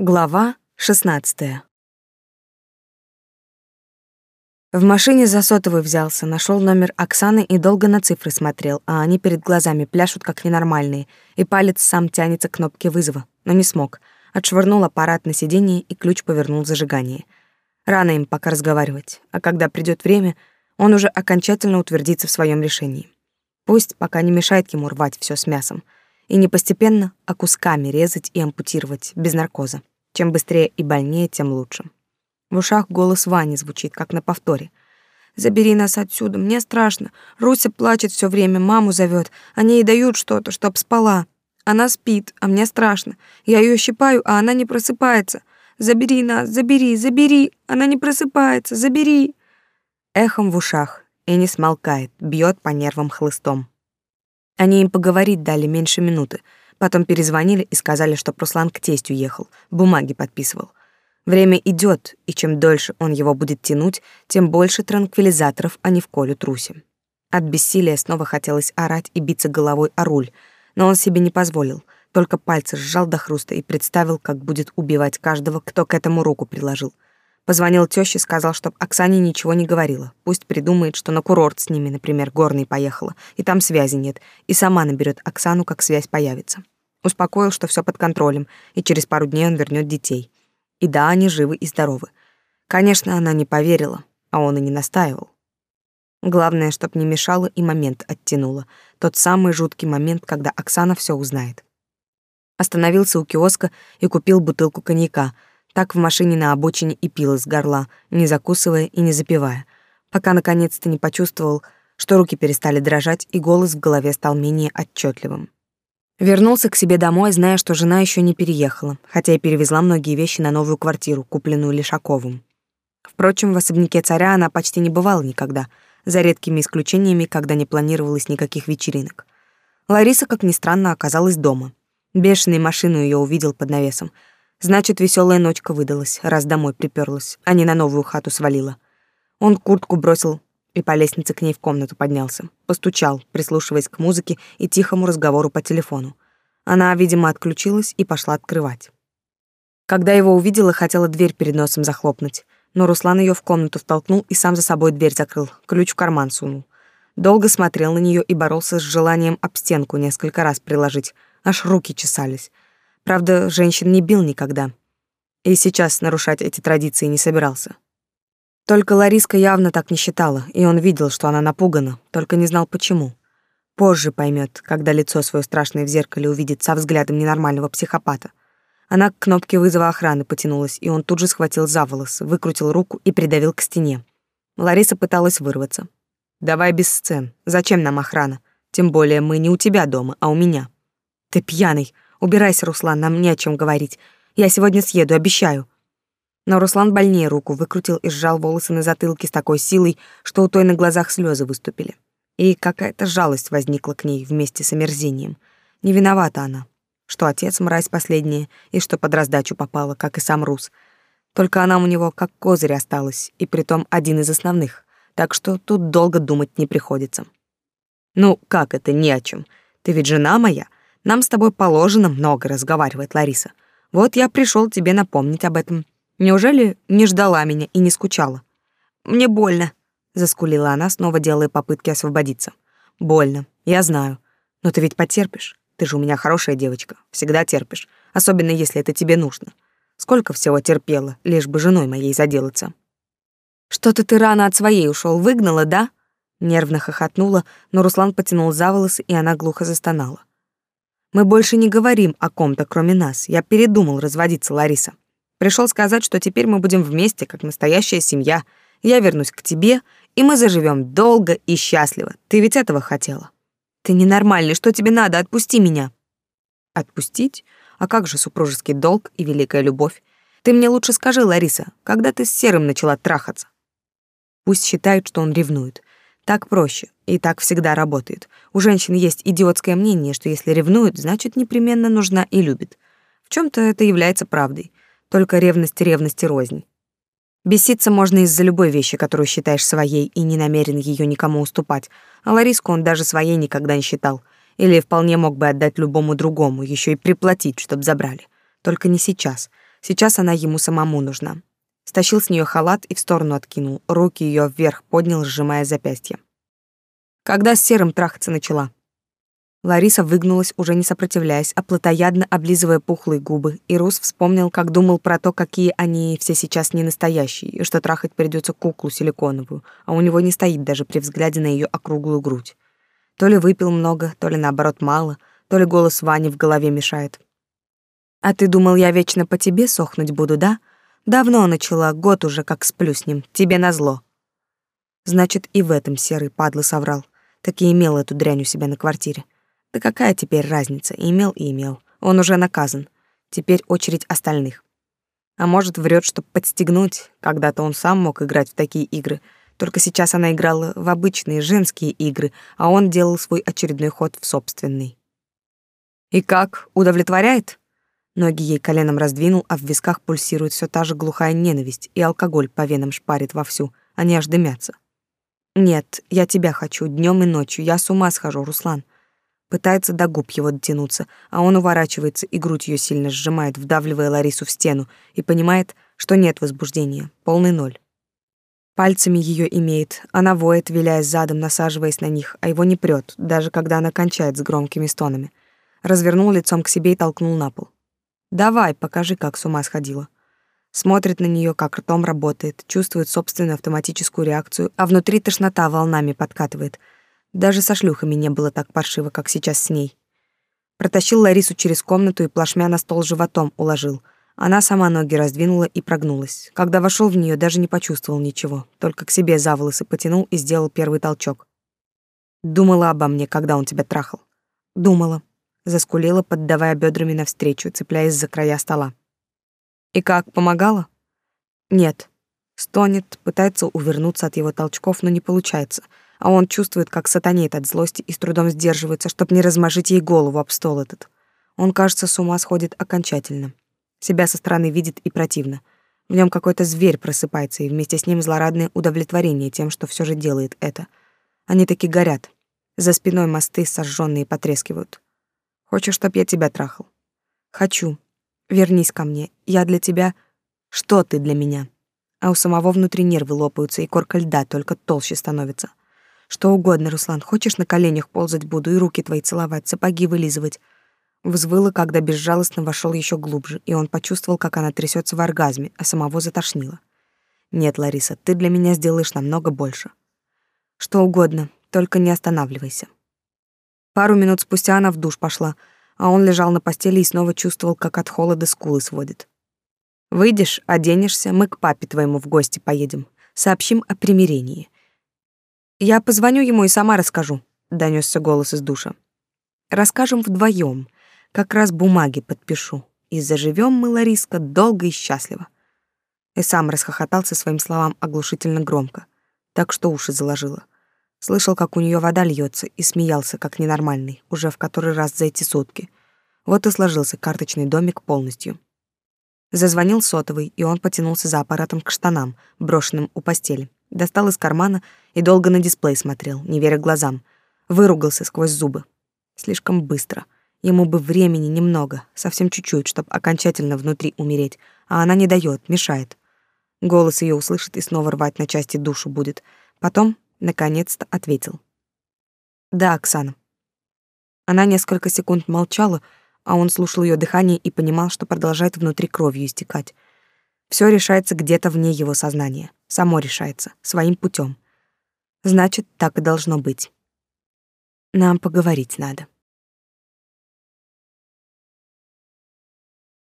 Глава 16. В машине за сотовый взялся, нашел номер Оксаны и долго на цифры смотрел, а они перед глазами пляшут как ненормальные, и палец сам тянется к кнопке вызова, но не смог. Отшвырнул аппарат на сиденье и ключ повернул в зажигание. Рано им пока разговаривать, а когда придет время, он уже окончательно утвердится в своем решении. Пусть пока не мешает ему рвать все с мясом — и не постепенно, а кусками резать и ампутировать, без наркоза. Чем быстрее и больнее, тем лучше. В ушах голос Вани звучит, как на повторе. «Забери нас отсюда, мне страшно. Руся плачет все время, маму зовет. Они ей дают что-то, чтоб спала. Она спит, а мне страшно. Я ее щипаю, а она не просыпается. Забери нас, забери, забери. Она не просыпается, забери». Эхом в ушах и не смолкает, бьет по нервам хлыстом. Они им поговорить дали меньше минуты. Потом перезвонили и сказали, что Руслан к тестю ехал, бумаги подписывал. Время идет, и чем дольше он его будет тянуть, тем больше транквилизаторов они вколют Руси. От бессилия снова хотелось орать и биться головой о руль, но он себе не позволил, только пальцы сжал до хруста и представил, как будет убивать каждого, кто к этому руку приложил — Позвонил тёще, сказал, чтоб Оксане ничего не говорила. Пусть придумает, что на курорт с ними, например, горный поехала, и там связи нет, и сама наберет Оксану, как связь появится. Успокоил, что все под контролем, и через пару дней он вернет детей. И да, они живы и здоровы. Конечно, она не поверила, а он и не настаивал. Главное, чтоб не мешало и момент оттянуло. Тот самый жуткий момент, когда Оксана все узнает. Остановился у киоска и купил бутылку коньяка — так в машине на обочине и пил из горла, не закусывая и не запивая, пока наконец-то не почувствовал, что руки перестали дрожать и голос в голове стал менее отчетливым. Вернулся к себе домой, зная, что жена еще не переехала, хотя и перевезла многие вещи на новую квартиру, купленную Лишаковым. Впрочем, в особняке царя она почти не бывала никогда, за редкими исключениями, когда не планировалось никаких вечеринок. Лариса, как ни странно, оказалась дома. Бешеный машину ее увидел под навесом — Значит, веселая ночка выдалась, раз домой приперлась, а не на новую хату свалила. Он куртку бросил и по лестнице к ней в комнату поднялся. Постучал, прислушиваясь к музыке и тихому разговору по телефону. Она, видимо, отключилась и пошла открывать. Когда его увидела, хотела дверь перед носом захлопнуть, но Руслан ее в комнату втолкнул и сам за собой дверь закрыл, ключ в карман сунул. Долго смотрел на нее и боролся с желанием об стенку несколько раз приложить, аж руки чесались. Правда, женщин не бил никогда. И сейчас нарушать эти традиции не собирался. Только Лариска явно так не считала, и он видел, что она напугана, только не знал почему. Позже поймет, когда лицо свое страшное в зеркале увидит со взглядом ненормального психопата. Она к кнопке вызова охраны потянулась, и он тут же схватил за волосы, выкрутил руку и придавил к стене. Лариса пыталась вырваться. «Давай без сцен. Зачем нам охрана? Тем более мы не у тебя дома, а у меня». «Ты пьяный. Убирайся, Руслан, нам не о чем говорить. Я сегодня съеду, обещаю. Но Руслан больнее руку выкрутил и сжал волосы на затылке с такой силой, что у той на глазах слезы выступили. И какая-то жалость возникла к ней вместе с омерзением. Не виновата она, что отец мразь последняя и что под раздачу попала, как и сам Рус. Только она у него как козырь осталась, и притом один из основных, так что тут долго думать не приходится. «Ну, как это ни о чем? Ты ведь жена моя, нам с тобой положено много разговаривать, Лариса. Вот я пришел тебе напомнить об этом. Неужели не ждала меня и не скучала? Мне больно, заскулила она, снова делая попытки освободиться. Больно, я знаю. Но ты ведь потерпишь. Ты же у меня хорошая девочка, всегда терпишь, особенно если это тебе нужно. Сколько всего терпела, лишь бы женой моей заделаться. Что-то ты рано от своей ушел, выгнала, да? Нервно хохотнула, но Руслан потянул за волосы, и она глухо застонала. Мы больше не говорим о ком-то, кроме нас. Я передумал разводиться, Лариса. Пришел сказать, что теперь мы будем вместе, как настоящая семья. Я вернусь к тебе, и мы заживем долго и счастливо. Ты ведь этого хотела. Ты ненормальный, что тебе надо? Отпусти меня. Отпустить? А как же супружеский долг и великая любовь? Ты мне лучше скажи, Лариса, когда ты с Серым начала трахаться? Пусть считают, что он ревнует. Так проще, и так всегда работает. У женщин есть идиотское мнение, что если ревнуют, значит непременно нужна и любит. В чем то это является правдой. Только ревность ревности рознь. Беситься можно из-за любой вещи, которую считаешь своей и не намерен ее никому уступать. А Лариску он даже своей никогда не считал. Или вполне мог бы отдать любому другому, еще и приплатить, чтоб забрали. Только не сейчас. Сейчас она ему самому нужна. Стащил с нее халат и в сторону откинул, руки ее вверх поднял, сжимая запястье. Когда с серым трахаться начала? Лариса выгнулась, уже не сопротивляясь, а плотоядно облизывая пухлые губы, и Рус вспомнил, как думал про то, какие они все сейчас не настоящие, и что трахать придется куклу силиконовую, а у него не стоит даже при взгляде на ее округлую грудь. То ли выпил много, то ли наоборот мало, то ли голос Вани в голове мешает. «А ты думал, я вечно по тебе сохнуть буду, да? Давно начала, год уже как сплю с ним, тебе назло». Значит, и в этом серый падло соврал. Так и имел эту дрянь у себя на квартире. Да какая теперь разница, имел и имел. Он уже наказан. Теперь очередь остальных. А может, врет, чтобы подстегнуть. Когда-то он сам мог играть в такие игры. Только сейчас она играла в обычные женские игры, а он делал свой очередной ход в собственный. «И как, удовлетворяет?» Ноги ей коленом раздвинул, а в висках пульсирует все та же глухая ненависть, и алкоголь по венам шпарит вовсю, они аж дымятся. «Нет, я тебя хочу днем и ночью, я с ума схожу, Руслан. Пытается до губ его дотянуться, а он уворачивается и грудь ее сильно сжимает, вдавливая Ларису в стену, и понимает, что нет возбуждения, полный ноль. Пальцами ее имеет, она воет, виляя задом, насаживаясь на них, а его не прет, даже когда она кончает с громкими стонами. Развернул лицом к себе и толкнул на пол. «Давай, покажи, как с ума сходила». Смотрит на нее, как ртом работает, чувствует собственную автоматическую реакцию, а внутри тошнота волнами подкатывает — даже со шлюхами не было так паршиво, как сейчас с ней. Протащил Ларису через комнату и плашмя на стол животом уложил. Она сама ноги раздвинула и прогнулась. Когда вошел в нее, даже не почувствовал ничего, только к себе за волосы потянул и сделал первый толчок. Думала обо мне, когда он тебя трахал. Думала. Заскулила, поддавая бедрами навстречу, цепляясь за края стола. И как, помогала? Нет. Стонет, пытается увернуться от его толчков, но не получается — а он чувствует, как сатанеет от злости и с трудом сдерживается, чтобы не размажить ей голову об стол этот. Он, кажется, с ума сходит окончательно. Себя со стороны видит и противно. В нем какой-то зверь просыпается, и вместе с ним злорадное удовлетворение тем, что все же делает это. Они таки горят. За спиной мосты сожженные потрескивают. Хочешь, чтоб я тебя трахал? Хочу. Вернись ко мне. Я для тебя... Что ты для меня? А у самого внутри нервы лопаются, и корка льда только толще становится. Что угодно, Руслан, хочешь, на коленях ползать буду и руки твои целовать, сапоги вылизывать. Взвыла, когда безжалостно вошел еще глубже, и он почувствовал, как она трясется в оргазме, а самого затошнило. Нет, Лариса, ты для меня сделаешь намного больше. Что угодно, только не останавливайся. Пару минут спустя она в душ пошла, а он лежал на постели и снова чувствовал, как от холода скулы сводит. Выйдешь, оденешься, мы к папе твоему в гости поедем. Сообщим о примирении. Я позвоню ему и сама расскажу, донесся голос из душа. Расскажем вдвоем, как раз бумаги подпишу, и заживем мы, Лариска, долго и счастливо. И сам расхохотался своим словам оглушительно громко, так что уши заложило. Слышал, как у нее вода льется, и смеялся, как ненормальный, уже в который раз за эти сутки. Вот и сложился карточный домик полностью. Зазвонил сотовый, и он потянулся за аппаратом к штанам, брошенным у постели. Достал из кармана и долго на дисплей смотрел, не веря глазам. Выругался сквозь зубы. Слишком быстро. Ему бы времени немного, совсем чуть-чуть, чтобы окончательно внутри умереть, а она не дает, мешает. Голос ее услышит и снова рвать на части душу будет. Потом, наконец-то, ответил. «Да, Оксана». Она несколько секунд молчала, а он слушал ее дыхание и понимал, что продолжает внутри кровью истекать. Все решается где-то вне его сознания. Само решается, своим путем. Значит, так и должно быть. Нам поговорить надо.